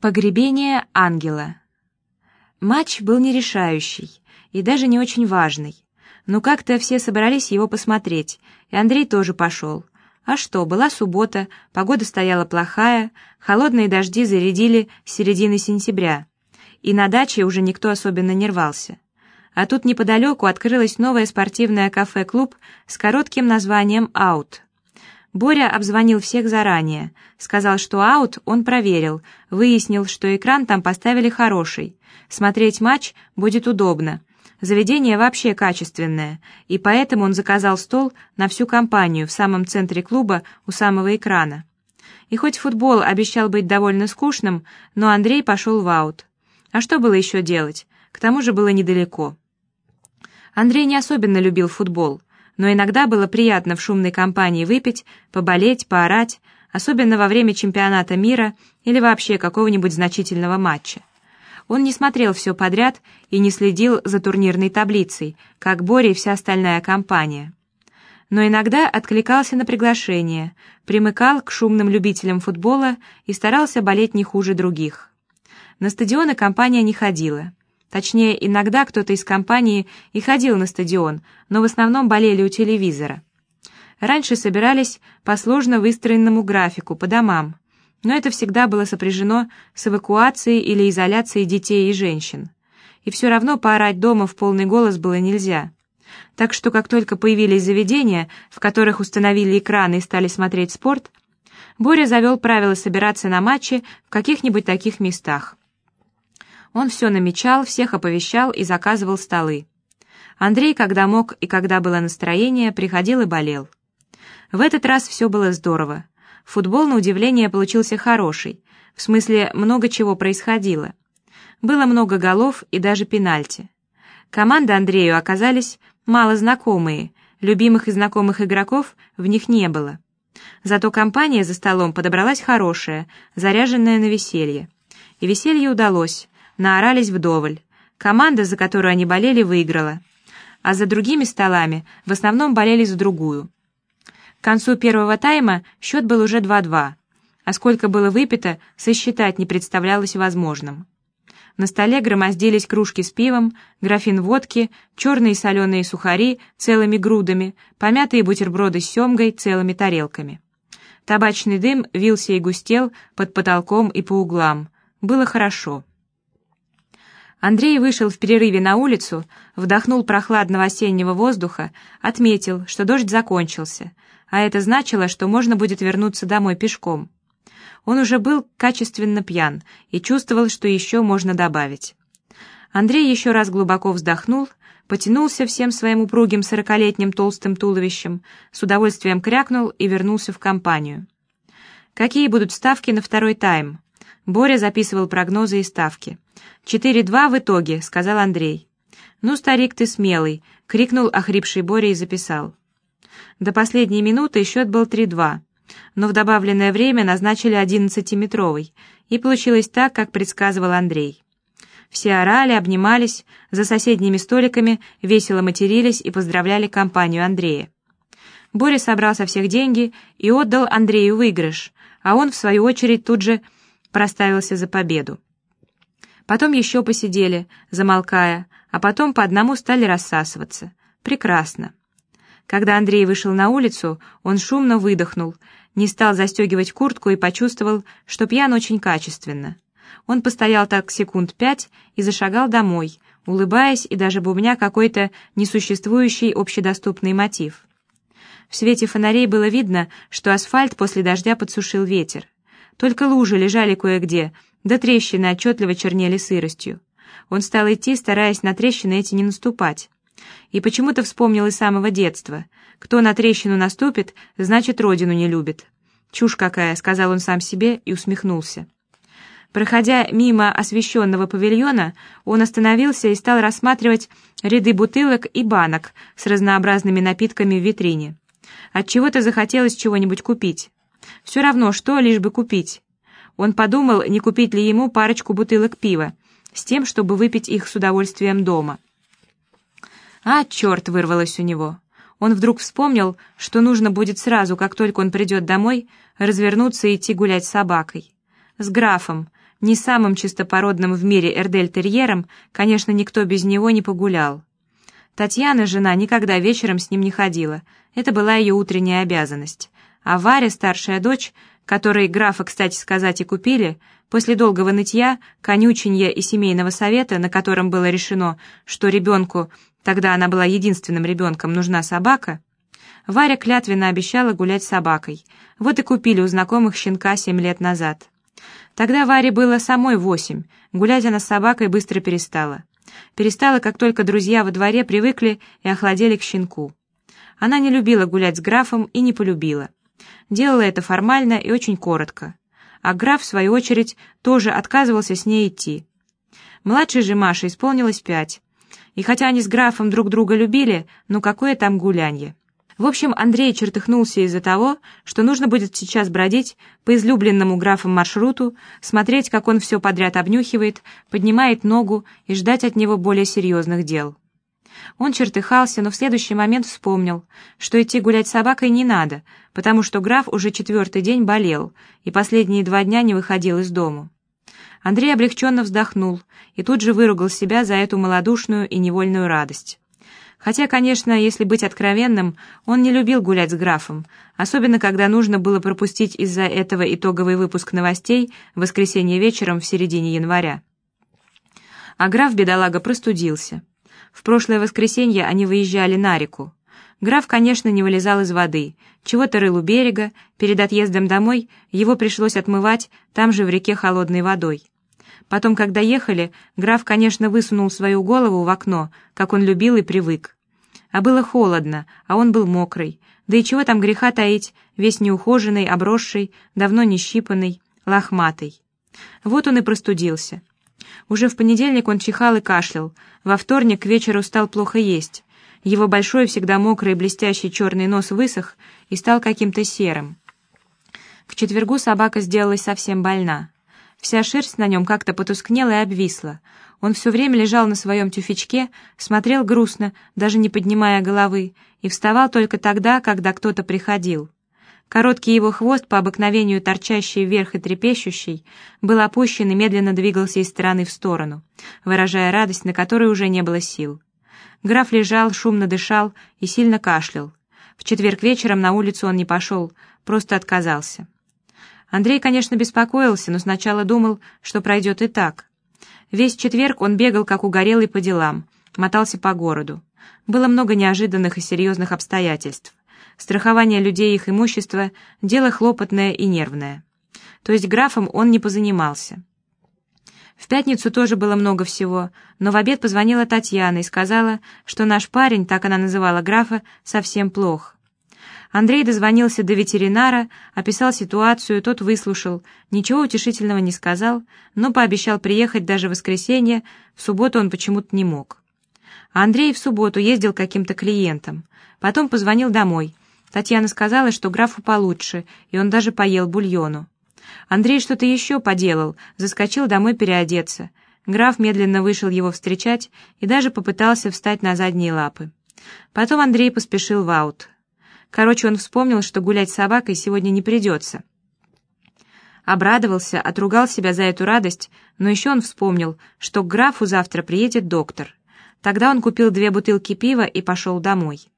Погребение ангела. Матч был нерешающий и даже не очень важный. Но как-то все собрались его посмотреть, и Андрей тоже пошел. А что, была суббота, погода стояла плохая, холодные дожди зарядили с середины сентября, и на даче уже никто особенно не рвался. А тут неподалеку открылось новое спортивное кафе-клуб с коротким названием «Аут». Боря обзвонил всех заранее, сказал, что аут он проверил, выяснил, что экран там поставили хороший. Смотреть матч будет удобно. Заведение вообще качественное, и поэтому он заказал стол на всю компанию в самом центре клуба у самого экрана. И хоть футбол обещал быть довольно скучным, но Андрей пошел в аут. А что было еще делать? К тому же было недалеко. Андрей не особенно любил футбол, но иногда было приятно в шумной компании выпить, поболеть, поорать, особенно во время чемпионата мира или вообще какого-нибудь значительного матча. Он не смотрел все подряд и не следил за турнирной таблицей, как Боря и вся остальная компания. Но иногда откликался на приглашение, примыкал к шумным любителям футбола и старался болеть не хуже других. На стадионы компания не ходила. Точнее, иногда кто-то из компании и ходил на стадион, но в основном болели у телевизора. Раньше собирались по сложно выстроенному графику, по домам, но это всегда было сопряжено с эвакуацией или изоляцией детей и женщин. И все равно поорать дома в полный голос было нельзя. Так что, как только появились заведения, в которых установили экраны и стали смотреть спорт, Боря завел правило собираться на матчи в каких-нибудь таких местах. Он все намечал, всех оповещал и заказывал столы. Андрей, когда мог и когда было настроение, приходил и болел. В этот раз все было здорово. Футбол, на удивление, получился хороший. В смысле, много чего происходило. Было много голов и даже пенальти. Команды Андрею оказались мало знакомые, любимых и знакомых игроков в них не было. Зато компания за столом подобралась хорошая, заряженная на веселье. И веселье удалось, наорались вдоволь. Команда, за которую они болели, выиграла. А за другими столами в основном болели за другую. К концу первого тайма счет был уже 2-2, а сколько было выпито, сосчитать не представлялось возможным. На столе громоздились кружки с пивом, графин водки, черные соленые сухари целыми грудами, помятые бутерброды с семгой целыми тарелками. Табачный дым вился и густел под потолком и по углам. Было хорошо. Андрей вышел в перерыве на улицу, вдохнул прохладного осеннего воздуха, отметил, что дождь закончился, а это значило, что можно будет вернуться домой пешком. Он уже был качественно пьян и чувствовал, что еще можно добавить. Андрей еще раз глубоко вздохнул, потянулся всем своим упругим сорокалетним толстым туловищем, с удовольствием крякнул и вернулся в компанию. Какие будут ставки на второй тайм? Боря записывал прогнозы и ставки. «Четыре-два в итоге», — сказал Андрей. «Ну, старик, ты смелый», — крикнул охрипший Боря и записал. До последней минуты счет был три-два, но в добавленное время назначили одиннадцатиметровый, и получилось так, как предсказывал Андрей. Все орали, обнимались, за соседними столиками весело матерились и поздравляли компанию Андрея. Боря собрал со всех деньги и отдал Андрею выигрыш, а он, в свою очередь, тут же проставился за победу. Потом еще посидели, замолкая, а потом по одному стали рассасываться. Прекрасно. Когда Андрей вышел на улицу, он шумно выдохнул, не стал застегивать куртку и почувствовал, что пьян очень качественно. Он постоял так секунд пять и зашагал домой, улыбаясь и даже бубня какой-то несуществующий общедоступный мотив. В свете фонарей было видно, что асфальт после дождя подсушил ветер. Только лужи лежали кое-где, да трещины отчетливо чернели сыростью. Он стал идти, стараясь на трещины эти не наступать. И почему-то вспомнил из самого детства. Кто на трещину наступит, значит, родину не любит. «Чушь какая», — сказал он сам себе и усмехнулся. Проходя мимо освещенного павильона, он остановился и стал рассматривать ряды бутылок и банок с разнообразными напитками в витрине. Отчего-то захотелось чего-нибудь купить. Все равно, что, лишь бы купить. Он подумал, не купить ли ему парочку бутылок пива, с тем, чтобы выпить их с удовольствием дома. А, черт, вырвалось у него. Он вдруг вспомнил, что нужно будет сразу, как только он придет домой, развернуться и идти гулять с собакой. С графом, не самым чистопородным в мире эрдель-терьером, конечно, никто без него не погулял. Татьяна, жена, никогда вечером с ним не ходила, это была ее утренняя обязанность. А Варя, старшая дочь, которой графа, кстати сказать, и купили, после долгого нытья, конюченья и семейного совета, на котором было решено, что ребенку, тогда она была единственным ребенком, нужна собака, Варя клятвенно обещала гулять с собакой. Вот и купили у знакомых щенка семь лет назад. Тогда Варе было самой восемь, гулять она с собакой быстро перестала. Перестала, как только друзья во дворе привыкли и охладели к щенку. Она не любила гулять с графом и не полюбила. Делала это формально и очень коротко. А граф, в свою очередь, тоже отказывался с ней идти. Младшей же Маше исполнилось пять. И хотя они с графом друг друга любили, ну какое там гулянье. В общем, Андрей чертыхнулся из-за того, что нужно будет сейчас бродить по излюбленному графом маршруту, смотреть, как он все подряд обнюхивает, поднимает ногу и ждать от него более серьезных дел. Он чертыхался, но в следующий момент вспомнил, что идти гулять с собакой не надо, потому что граф уже четвертый день болел и последние два дня не выходил из дому. Андрей облегченно вздохнул и тут же выругал себя за эту малодушную и невольную радость. Хотя, конечно, если быть откровенным, он не любил гулять с графом, особенно когда нужно было пропустить из-за этого итоговый выпуск новостей в воскресенье вечером в середине января. А граф, бедолага, простудился. В прошлое воскресенье они выезжали на реку. Граф, конечно, не вылезал из воды, чего-то рыл у берега, перед отъездом домой его пришлось отмывать там же в реке холодной водой. Потом, когда ехали, граф, конечно, высунул свою голову в окно, как он любил и привык. А было холодно, а он был мокрый. Да и чего там греха таить, весь неухоженный, обросший, давно не щипанный, лохматый. Вот он и простудился. Уже в понедельник он чихал и кашлял, во вторник к вечеру стал плохо есть. Его большой, всегда мокрый блестящий черный нос высох и стал каким-то серым. К четвергу собака сделалась совсем больна. Вся шерсть на нем как-то потускнела и обвисла. Он все время лежал на своем тюфячке, смотрел грустно, даже не поднимая головы, и вставал только тогда, когда кто-то приходил. Короткий его хвост, по обыкновению торчащий вверх и трепещущий, был опущен и медленно двигался из стороны в сторону, выражая радость, на которой уже не было сил. Граф лежал, шумно дышал и сильно кашлял. В четверг вечером на улицу он не пошел, просто отказался. Андрей, конечно, беспокоился, но сначала думал, что пройдет и так. Весь четверг он бегал, как угорелый, по делам, мотался по городу. Было много неожиданных и серьезных обстоятельств. Страхование людей и их имущества – дело хлопотное и нервное. То есть графом он не позанимался. В пятницу тоже было много всего, но в обед позвонила Татьяна и сказала, что наш парень, так она называла графа, совсем плох. Андрей дозвонился до ветеринара, описал ситуацию, тот выслушал, ничего утешительного не сказал, но пообещал приехать даже в воскресенье, в субботу он почему-то не мог. Андрей в субботу ездил каким-то клиентам, потом позвонил домой. Татьяна сказала, что графу получше, и он даже поел бульону. Андрей что-то еще поделал, заскочил домой переодеться. Граф медленно вышел его встречать и даже попытался встать на задние лапы. Потом Андрей поспешил в аут. Короче, он вспомнил, что гулять с собакой сегодня не придется. Обрадовался, отругал себя за эту радость, но еще он вспомнил, что к графу завтра приедет доктор. Тогда он купил две бутылки пива и пошел домой.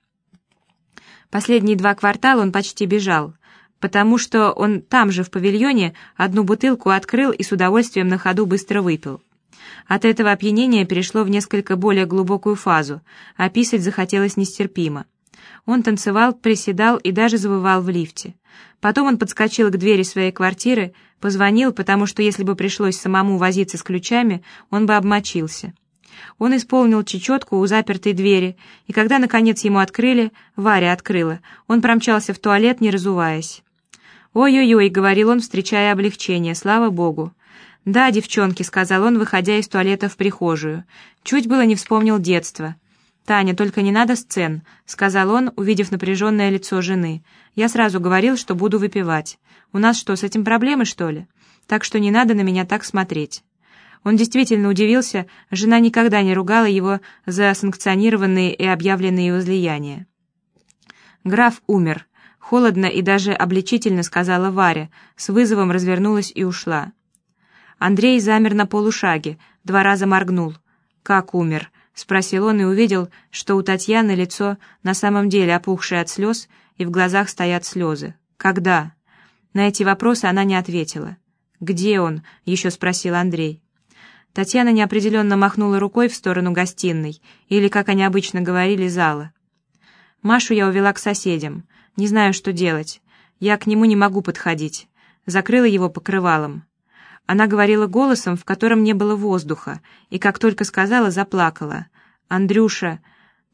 Последние два квартала он почти бежал, потому что он там же в павильоне одну бутылку открыл и с удовольствием на ходу быстро выпил. От этого опьянения перешло в несколько более глубокую фазу, а писать захотелось нестерпимо. Он танцевал, приседал и даже завывал в лифте. Потом он подскочил к двери своей квартиры, позвонил, потому что если бы пришлось самому возиться с ключами, он бы обмочился. Он исполнил чечетку у запертой двери, и когда, наконец, ему открыли, Варя открыла, он промчался в туалет, не разуваясь. «Ой-ой-ой», — говорил он, встречая облегчение, слава богу. «Да, девчонки», — сказал он, выходя из туалета в прихожую. Чуть было не вспомнил детство. «Таня, только не надо сцен», — сказал он, увидев напряженное лицо жены. «Я сразу говорил, что буду выпивать. У нас что, с этим проблемы, что ли? Так что не надо на меня так смотреть». Он действительно удивился, жена никогда не ругала его за санкционированные и объявленные возлияния. «Граф умер», — холодно и даже обличительно сказала Варя, с вызовом развернулась и ушла. Андрей замер на полушаге, два раза моргнул. «Как умер?» — спросил он и увидел, что у Татьяны лицо на самом деле опухшее от слез, и в глазах стоят слезы. «Когда?» На эти вопросы она не ответила. «Где он?» — еще спросил Андрей. Татьяна неопределенно махнула рукой в сторону гостиной, или, как они обычно говорили, зала. Машу я увела к соседям. Не знаю, что делать. Я к нему не могу подходить. Закрыла его покрывалом. Она говорила голосом, в котором не было воздуха, и как только сказала, заплакала. «Андрюша,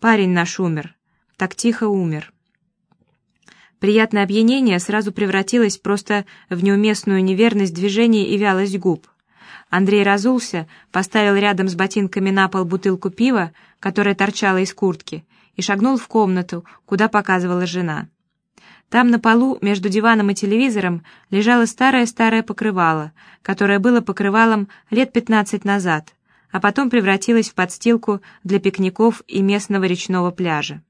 парень наш умер. Так тихо умер». Приятное опьянение сразу превратилось просто в неуместную неверность движений и вялость губ. Андрей разулся, поставил рядом с ботинками на пол бутылку пива, которая торчала из куртки, и шагнул в комнату, куда показывала жена. Там на полу, между диваном и телевизором, лежало старое-старое покрывало, которое было покрывалом лет пятнадцать назад, а потом превратилось в подстилку для пикников и местного речного пляжа.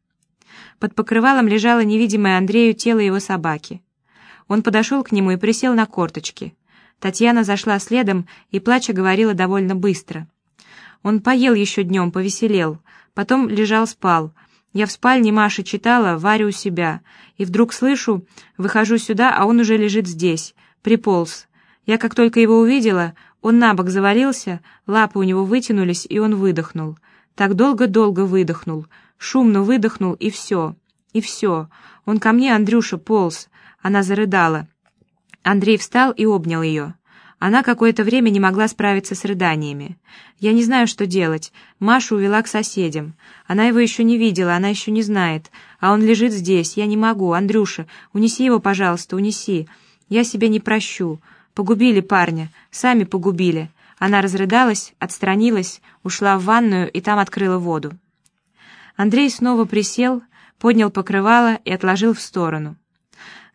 Под покрывалом лежало невидимое Андрею тело его собаки. Он подошел к нему и присел на корточки. Татьяна зашла следом и, плача, говорила довольно быстро. Он поел еще днем, повеселел, потом лежал спал. Я в спальне Маши читала, Варю у себя, и вдруг слышу, выхожу сюда, а он уже лежит здесь, приполз. Я как только его увидела, он на бок завалился, лапы у него вытянулись, и он выдохнул. Так долго-долго выдохнул, шумно выдохнул, и все, и все. Он ко мне, Андрюша, полз. Она зарыдала. Андрей встал и обнял ее. Она какое-то время не могла справиться с рыданиями. «Я не знаю, что делать. Машу увела к соседям. Она его еще не видела, она еще не знает. А он лежит здесь. Я не могу. Андрюша, унеси его, пожалуйста, унеси. Я себе не прощу. Погубили парня. Сами погубили». Она разрыдалась, отстранилась, ушла в ванную и там открыла воду. Андрей снова присел, поднял покрывало и отложил в сторону.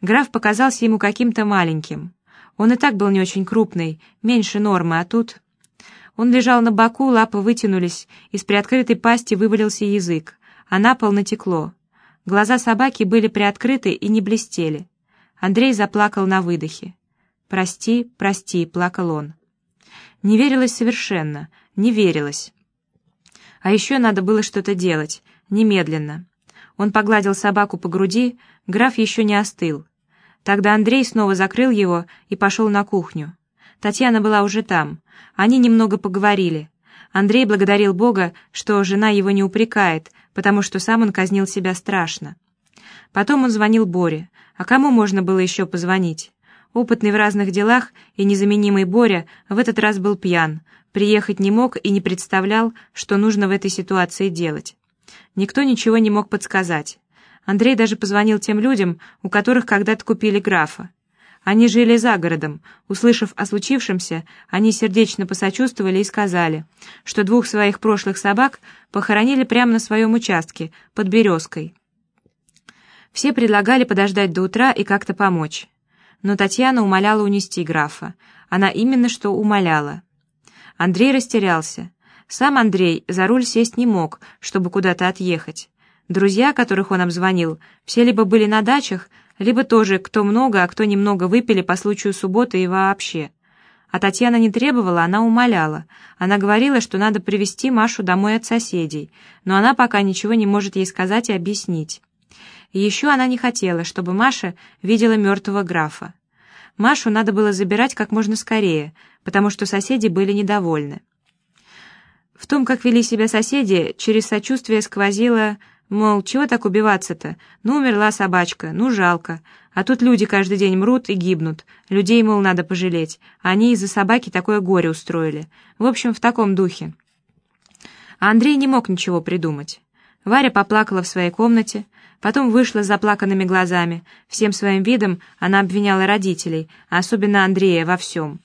Граф показался ему каким-то маленьким. Он и так был не очень крупный, меньше нормы, а тут... Он лежал на боку, лапы вытянулись, из приоткрытой пасти вывалился язык, а на пол натекло. Глаза собаки были приоткрыты и не блестели. Андрей заплакал на выдохе. «Прости, прости», — плакал он. Не верилось совершенно, не верилось. А еще надо было что-то делать, немедленно. Он погладил собаку по груди, граф еще не остыл. Тогда Андрей снова закрыл его и пошел на кухню. Татьяна была уже там. Они немного поговорили. Андрей благодарил Бога, что жена его не упрекает, потому что сам он казнил себя страшно. Потом он звонил Боре. А кому можно было еще позвонить? Опытный в разных делах и незаменимый Боря в этот раз был пьян, приехать не мог и не представлял, что нужно в этой ситуации делать. Никто ничего не мог подсказать. Андрей даже позвонил тем людям, у которых когда-то купили графа. Они жили за городом. Услышав о случившемся, они сердечно посочувствовали и сказали, что двух своих прошлых собак похоронили прямо на своем участке, под березкой. Все предлагали подождать до утра и как-то помочь. Но Татьяна умоляла унести графа. Она именно что умоляла. Андрей растерялся. Сам Андрей за руль сесть не мог, чтобы куда-то отъехать. Друзья, которых он обзвонил, все либо были на дачах, либо тоже кто много, а кто немного выпили по случаю субботы и вообще. А Татьяна не требовала, она умоляла. Она говорила, что надо привести Машу домой от соседей, но она пока ничего не может ей сказать и объяснить. И еще она не хотела, чтобы Маша видела мертвого графа. Машу надо было забирать как можно скорее, потому что соседи были недовольны. В том, как вели себя соседи, через сочувствие сквозило Мол, чего так убиваться-то? Ну, умерла собачка, ну, жалко. А тут люди каждый день мрут и гибнут. Людей, мол, надо пожалеть. Они из-за собаки такое горе устроили. В общем, в таком духе. А Андрей не мог ничего придумать. Варя поплакала в своей комнате, потом вышла с заплаканными глазами. Всем своим видом она обвиняла родителей, а особенно Андрея, во всем.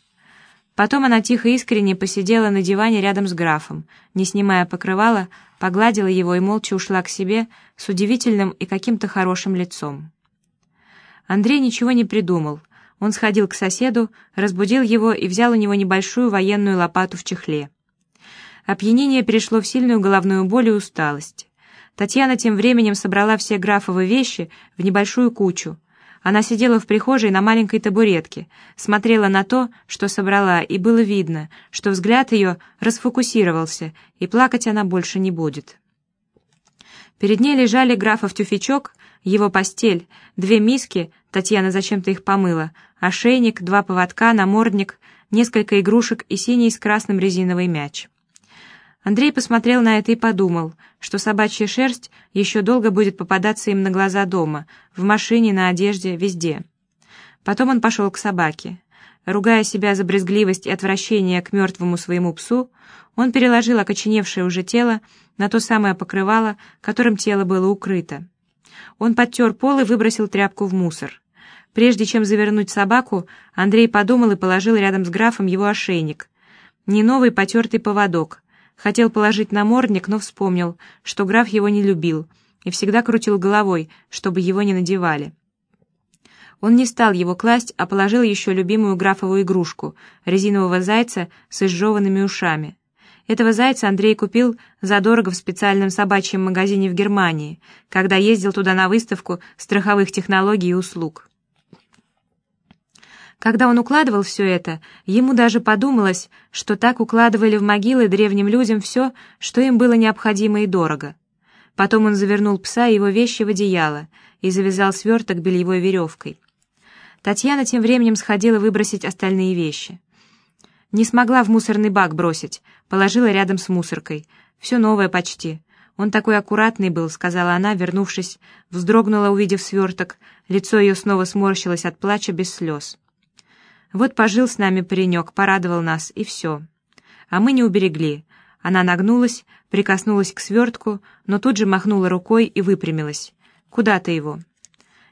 Потом она тихо искренне посидела на диване рядом с графом, не снимая покрывала, погладила его и молча ушла к себе с удивительным и каким-то хорошим лицом. Андрей ничего не придумал. Он сходил к соседу, разбудил его и взял у него небольшую военную лопату в чехле. Опьянение перешло в сильную головную боль и усталость. Татьяна тем временем собрала все графовые вещи в небольшую кучу, Она сидела в прихожей на маленькой табуретке, смотрела на то, что собрала, и было видно, что взгляд ее расфокусировался, и плакать она больше не будет. Перед ней лежали графов тюфячок, его постель, две миски, Татьяна зачем-то их помыла, ошейник, два поводка, намордник, несколько игрушек и синий с красным резиновый мяч. Андрей посмотрел на это и подумал, что собачья шерсть еще долго будет попадаться им на глаза дома, в машине, на одежде, везде. Потом он пошел к собаке. Ругая себя за брезгливость и отвращение к мертвому своему псу, он переложил окоченевшее уже тело на то самое покрывало, которым тело было укрыто. Он подтер пол и выбросил тряпку в мусор. Прежде чем завернуть собаку, Андрей подумал и положил рядом с графом его ошейник. Не новый потертый поводок, Хотел положить намордник, но вспомнил, что граф его не любил и всегда крутил головой, чтобы его не надевали. Он не стал его класть, а положил еще любимую графовую игрушку — резинового зайца с изжеванными ушами. Этого зайца Андрей купил задорого в специальном собачьем магазине в Германии, когда ездил туда на выставку страховых технологий и услуг. Когда он укладывал все это, ему даже подумалось, что так укладывали в могилы древним людям все, что им было необходимо и дорого. Потом он завернул пса и его вещи в одеяло и завязал сверток бельевой веревкой. Татьяна тем временем сходила выбросить остальные вещи. Не смогла в мусорный бак бросить, положила рядом с мусоркой. Все новое почти. Он такой аккуратный был, сказала она, вернувшись, вздрогнула, увидев сверток, лицо ее снова сморщилось от плача без слез. Вот пожил с нами паренек, порадовал нас, и все. А мы не уберегли. Она нагнулась, прикоснулась к свертку, но тут же махнула рукой и выпрямилась. «Куда ты его?»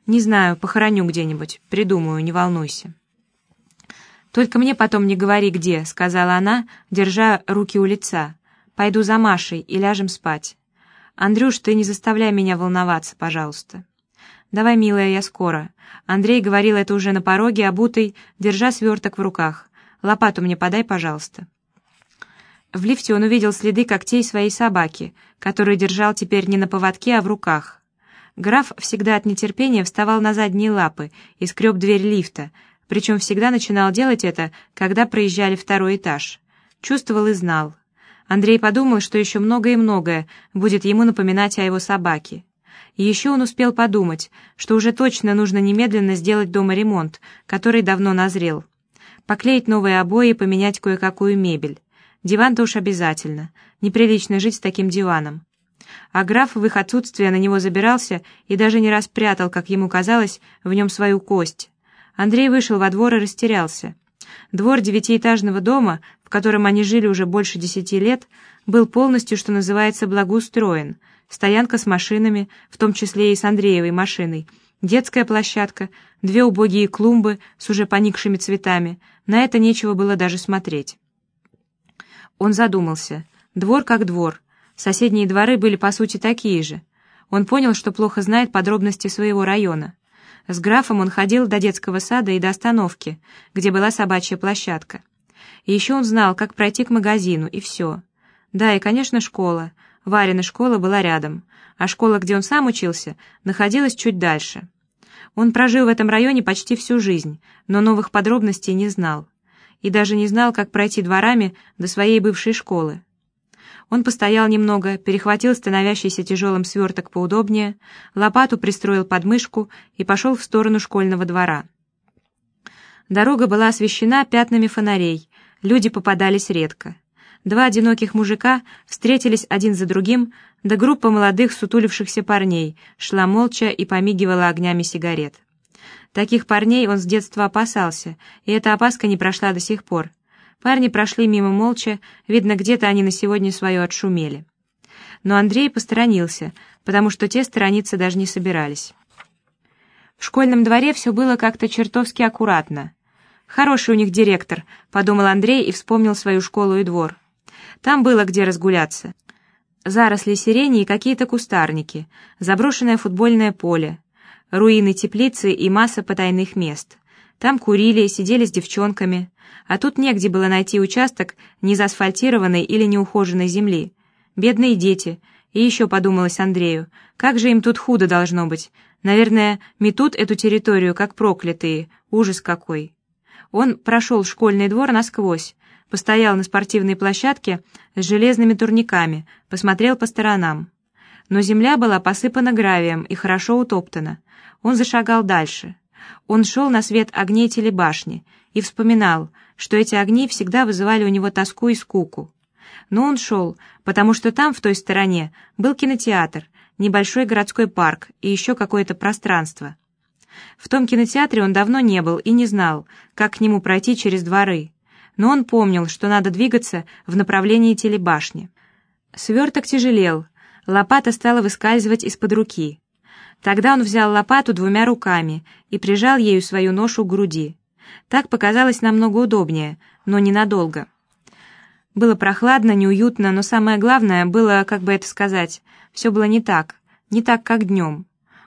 «Не знаю, похороню где-нибудь, придумаю, не волнуйся». «Только мне потом не говори, где», — сказала она, держа руки у лица. «Пойду за Машей и ляжем спать. Андрюш, ты не заставляй меня волноваться, пожалуйста». «Давай, милая, я скоро». Андрей говорил это уже на пороге, обутый, держа сверток в руках. «Лопату мне подай, пожалуйста». В лифте он увидел следы когтей своей собаки, которую держал теперь не на поводке, а в руках. Граф всегда от нетерпения вставал на задние лапы и скреб дверь лифта, причем всегда начинал делать это, когда проезжали второй этаж. Чувствовал и знал. Андрей подумал, что еще многое и многое будет ему напоминать о его собаке. И еще он успел подумать, что уже точно нужно немедленно сделать дома ремонт, который давно назрел. Поклеить новые обои и поменять кое-какую мебель. Диван-то уж обязательно. Неприлично жить с таким диваном. А граф в их отсутствие на него забирался и даже не раз прятал, как ему казалось, в нем свою кость. Андрей вышел во двор и растерялся. Двор девятиэтажного дома, в котором они жили уже больше десяти лет, был полностью, что называется, благоустроен — стоянка с машинами, в том числе и с Андреевой машиной, детская площадка, две убогие клумбы с уже поникшими цветами. На это нечего было даже смотреть. Он задумался. Двор как двор. Соседние дворы были по сути такие же. Он понял, что плохо знает подробности своего района. С графом он ходил до детского сада и до остановки, где была собачья площадка. И еще он знал, как пройти к магазину, и все. Да, и, конечно, школа, Варина школа была рядом, а школа, где он сам учился, находилась чуть дальше. Он прожил в этом районе почти всю жизнь, но новых подробностей не знал. И даже не знал, как пройти дворами до своей бывшей школы. Он постоял немного, перехватил становящийся тяжелым сверток поудобнее, лопату пристроил под мышку и пошел в сторону школьного двора. Дорога была освещена пятнами фонарей, люди попадались редко. Два одиноких мужика встретились один за другим, да группа молодых сутулившихся парней шла молча и помигивала огнями сигарет. Таких парней он с детства опасался, и эта опаска не прошла до сих пор. Парни прошли мимо молча, видно, где-то они на сегодня свое отшумели. Но Андрей посторонился, потому что те сторониться даже не собирались. В школьном дворе все было как-то чертовски аккуратно. «Хороший у них директор», — подумал Андрей и вспомнил свою школу и двор. Там было где разгуляться. Заросли сирени и какие-то кустарники, заброшенное футбольное поле, руины теплицы и масса потайных мест. Там курили, сидели с девчонками, а тут негде было найти участок незаасфальтированной или неухоженной земли. Бедные дети, И еще подумалось Андрею, как же им тут худо должно быть. Наверное, метут эту территорию, как проклятые. Ужас какой. Он прошел школьный двор насквозь, постоял на спортивной площадке с железными турниками, посмотрел по сторонам. Но земля была посыпана гравием и хорошо утоптана. Он зашагал дальше. Он шел на свет огней телебашни и вспоминал, что эти огни всегда вызывали у него тоску и скуку. Но он шел, потому что там, в той стороне, был кинотеатр, небольшой городской парк и еще какое-то пространство. В том кинотеатре он давно не был и не знал, как к нему пройти через дворы. Но он помнил, что надо двигаться в направлении телебашни. Сверток тяжелел, лопата стала выскальзывать из-под руки. Тогда он взял лопату двумя руками и прижал ею свою ношу к груди. Так показалось намного удобнее, но ненадолго. Было прохладно, неуютно, но самое главное было, как бы это сказать, все было не так, не так, как днем.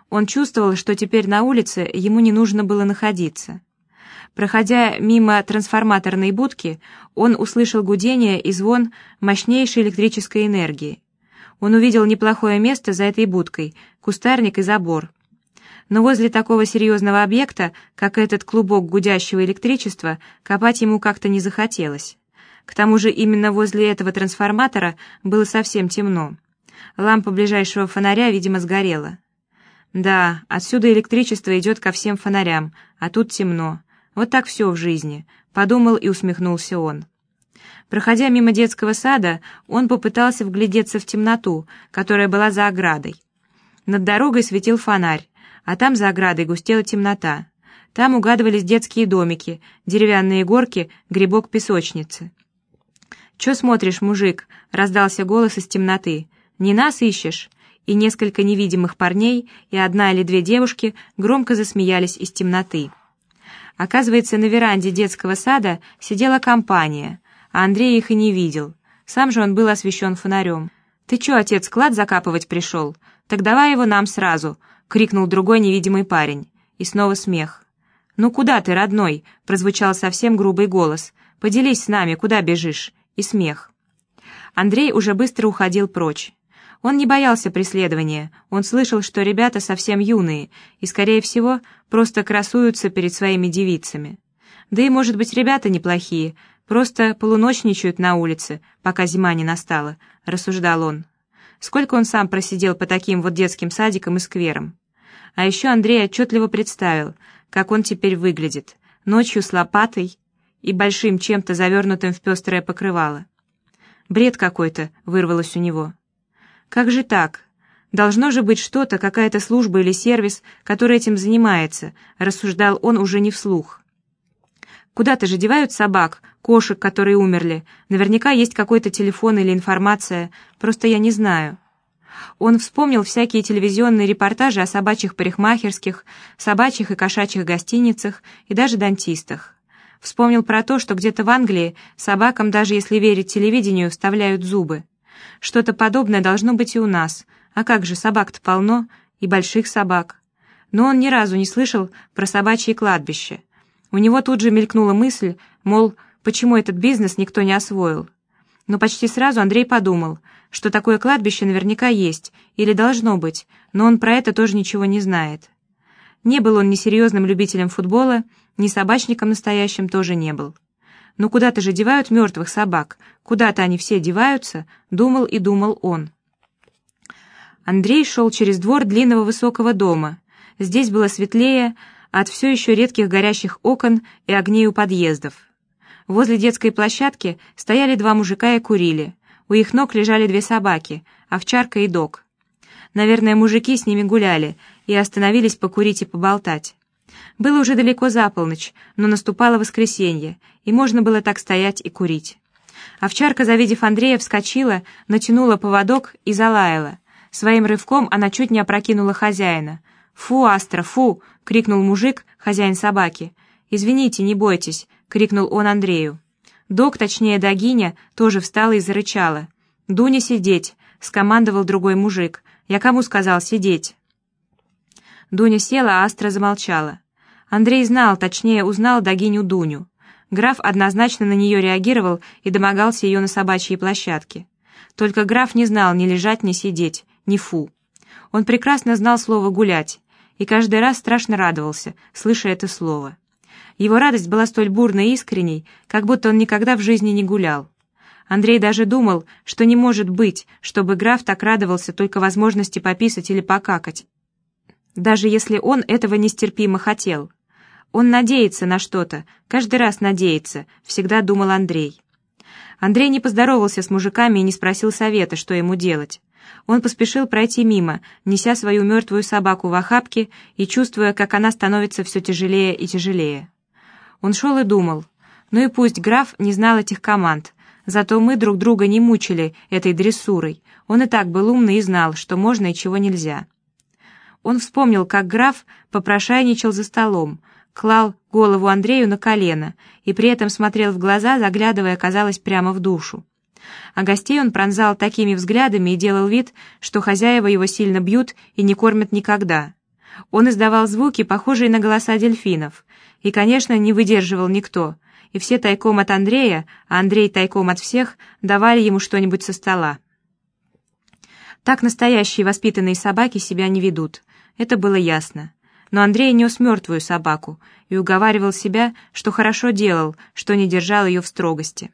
Он чувствовал, что теперь на улице ему не нужно было находиться. Проходя мимо трансформаторной будки, он услышал гудение и звон мощнейшей электрической энергии. Он увидел неплохое место за этой будкой, кустарник и забор. Но возле такого серьезного объекта, как этот клубок гудящего электричества, копать ему как-то не захотелось. К тому же именно возле этого трансформатора было совсем темно. Лампа ближайшего фонаря, видимо, сгорела. Да, отсюда электричество идет ко всем фонарям, а тут темно. Вот так все в жизни, подумал и усмехнулся он. Проходя мимо детского сада, он попытался вглядеться в темноту, которая была за оградой. Над дорогой светил фонарь, а там за оградой густела темнота. Там угадывались детские домики, деревянные горки, грибок песочницы. «Чё смотришь, мужик?» — раздался голос из темноты. «Не нас ищешь?» И несколько невидимых парней и одна или две девушки громко засмеялись из темноты. Оказывается, на веранде детского сада сидела компания, а Андрей их и не видел. Сам же он был освещен фонарем. «Ты чё, отец, клад закапывать пришел? Так давай его нам сразу!» — крикнул другой невидимый парень. И снова смех. «Ну куда ты, родной?» — прозвучал совсем грубый голос. «Поделись с нами, куда бежишь?» И смех. Андрей уже быстро уходил прочь. Он не боялся преследования, он слышал, что ребята совсем юные и, скорее всего, просто красуются перед своими девицами. Да и, может быть, ребята неплохие, просто полуночничают на улице, пока зима не настала, рассуждал он. Сколько он сам просидел по таким вот детским садикам и скверам. А еще Андрей отчетливо представил, как он теперь выглядит, ночью с лопатой и большим чем-то завернутым в пестрое покрывало. Бред какой-то вырвалось у него. Как же так? Должно же быть что-то, какая-то служба или сервис, который этим занимается, рассуждал он уже не вслух. Куда-то же девают собак, кошек, которые умерли. Наверняка есть какой-то телефон или информация, просто я не знаю. Он вспомнил всякие телевизионные репортажи о собачьих парикмахерских, собачьих и кошачьих гостиницах и даже дантистах. Вспомнил про то, что где-то в Англии собакам, даже если верить телевидению, вставляют зубы. Что-то подобное должно быть и у нас. А как же, собак-то полно, и больших собак. Но он ни разу не слышал про собачье кладбище. У него тут же мелькнула мысль, мол, почему этот бизнес никто не освоил. Но почти сразу Андрей подумал, что такое кладбище наверняка есть, или должно быть, но он про это тоже ничего не знает. Не был он ни серьезным любителем футбола, ни собачником настоящим тоже не был. «Ну куда-то же девают мертвых собак, куда-то они все деваются», — думал и думал он. Андрей шел через двор длинного высокого дома. Здесь было светлее от все еще редких горящих окон и огней у подъездов. Возле детской площадки стояли два мужика и курили. У их ног лежали две собаки, овчарка и дог. Наверное, мужики с ними гуляли и остановились покурить и поболтать. Было уже далеко за полночь, но наступало воскресенье, и можно было так стоять и курить. Овчарка, завидев Андрея, вскочила, натянула поводок и залаяла. Своим рывком она чуть не опрокинула хозяина. «Фу, Астра, фу!» — крикнул мужик, хозяин собаки. «Извините, не бойтесь!» — крикнул он Андрею. Док, точнее Дагиня, тоже встала и зарычала. «Дуня, сидеть!» — скомандовал другой мужик. «Я кому сказал сидеть?» Дуня села, а Астра замолчала. Андрей знал, точнее узнал Дагиню Дуню. Граф однозначно на нее реагировал и домогался ее на собачьей площадке. Только граф не знал ни лежать, ни сидеть, ни фу. Он прекрасно знал слово «гулять», и каждый раз страшно радовался, слыша это слово. Его радость была столь бурной и искренней, как будто он никогда в жизни не гулял. Андрей даже думал, что не может быть, чтобы граф так радовался только возможности пописать или покакать. Даже если он этого нестерпимо хотел. Он надеется на что-то, каждый раз надеется, всегда думал Андрей. Андрей не поздоровался с мужиками и не спросил совета, что ему делать. Он поспешил пройти мимо, неся свою мертвую собаку в охапке и чувствуя, как она становится все тяжелее и тяжелее. Он шел и думал, ну и пусть граф не знал этих команд, зато мы друг друга не мучили этой дрессурой, он и так был умный и знал, что можно и чего нельзя. Он вспомнил, как граф попрошайничал за столом, клал голову Андрею на колено и при этом смотрел в глаза, заглядывая, казалось, прямо в душу. А гостей он пронзал такими взглядами и делал вид, что хозяева его сильно бьют и не кормят никогда. Он издавал звуки, похожие на голоса дельфинов, и, конечно, не выдерживал никто, и все тайком от Андрея, а Андрей тайком от всех, давали ему что-нибудь со стола. Так настоящие воспитанные собаки себя не ведут, это было ясно но Андрей нес мертвую собаку и уговаривал себя, что хорошо делал, что не держал ее в строгости.